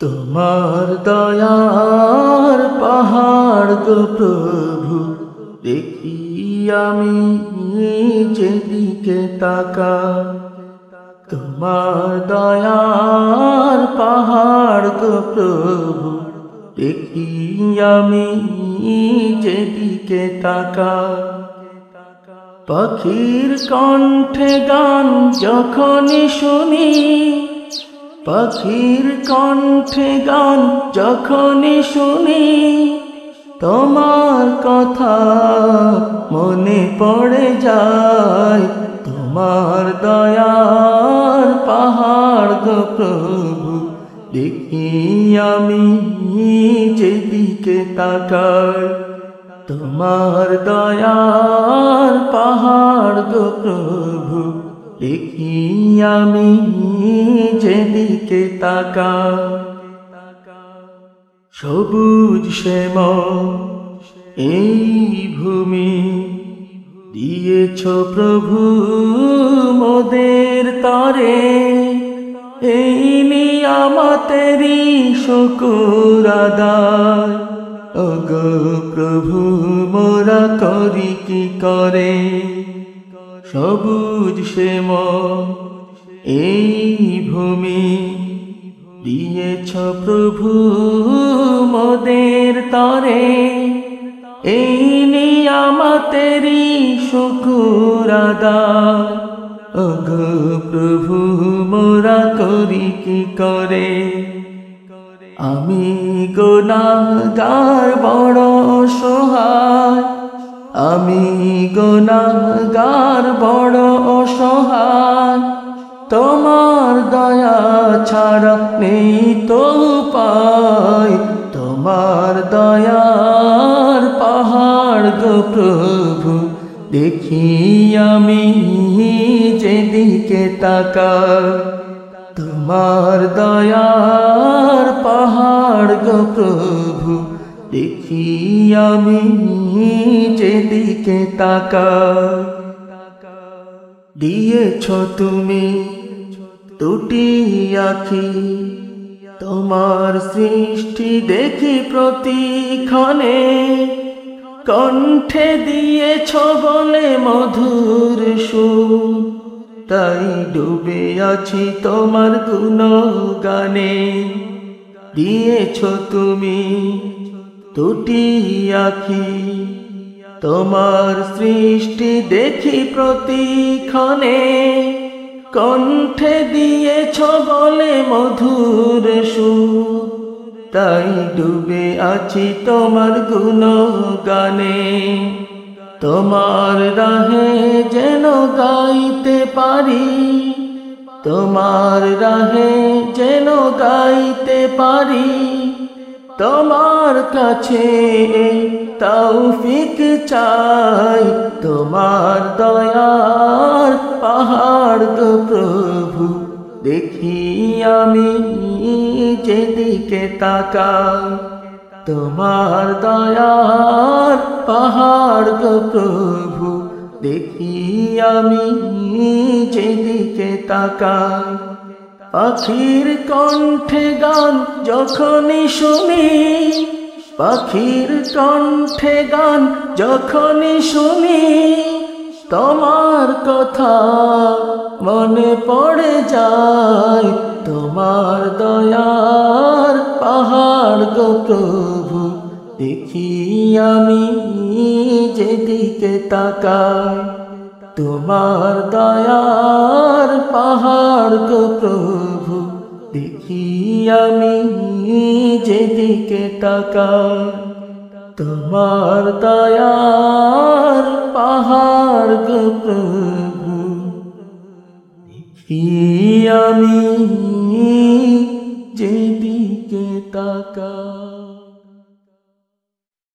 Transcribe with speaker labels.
Speaker 1: তোমার দয়ার পাহাড় গো প্রভু, দেখি আমি যেদিকে তাকা তোমার দয়ার পাহাড় গো প্রভু, দেখি আমি যেদিকে তাকা পাখির কণ্ঠে গান যখনই শুনি পাখির কণ্ঠে গান যখনই শুনি, তোমার কথা মনে পড়ে যায়। তোমার দয়ার পাহাড় গো প্রভু, দেখি আমি যেদিকে তাকাই। তোমার দয়ার পাহাড় গো প্রভু দেখি আমি যেদিকে তাকা সবুজ শ্যাম, এই ভূমি দিয়েছ প্রভু মোদের তরে। এই নিয়ামতেরই শুকুর আদায়। অগ প্রভু, মোরা করি কি করে? সবুজ শ্যাম, এই ভূমি দিয়েছ প্রভু মোদের তরে। এই নিয়ামতেরই শুকুর আদায়। অগ প্রভু, মোরা করি কি করে? আমি গোনাগার বড় অসহায় আমি গোনাগার বড় অসহায়। তোমার দয়া ছাড়া নেই তো পাই তোমার দয়ার পাহাড় গো প্রভু, দেখি আমি যেদিকে তাকাই। তোমার দয়ার পাহাড় গো প্রভু দেখি আমি যেদিকে তাকা। দিয়েছ তুমি দুটি আখি, তোমার সৃষ্টি দেখি প্রতিক্ষণে কণ্ঠে দিয়েছ বলে মধুর সুর, তাই ডুবে আছি তোমার গানে দিয়েছ তুমি দুটি আখি, তোমার সৃষ্টি দেখি প্রতিক্ষণে। কণ্ঠে দিয়েছ বলে মধুর সুর, তাই ডুবে আছি তোমার গুণ গানে তোমার রাহে যেন গাইতে পারি, তোমার রাহে যেন গাইতে পারি। তোমার কাছে তৌফিক চাই। তোমার দয়ার পাহাড় গো প্রভু, দেখি আমি যেদিকে তাকাই। তোমার দয়ার পাহাড় গো প্রভু, দেখি আমি যেদিকে তাকাই। পাখির কণ্ঠে গান যখনই শুনি, পাখির কণ্ঠে গান যখনই শুনি, তোমার কথা মনে পড়ে যায়, তোমার দয়ার পাহাড় গো প্রভু, দেখি আমি যেদিকে তাকাই। তোমার দয়ার পাহাড় গো প্রভু, দেখি আমি যেদিকে তাকাই। তোমার দয়ার পাহাড় গো প্রভু, দেখি আমি যেদিকে তাকাই।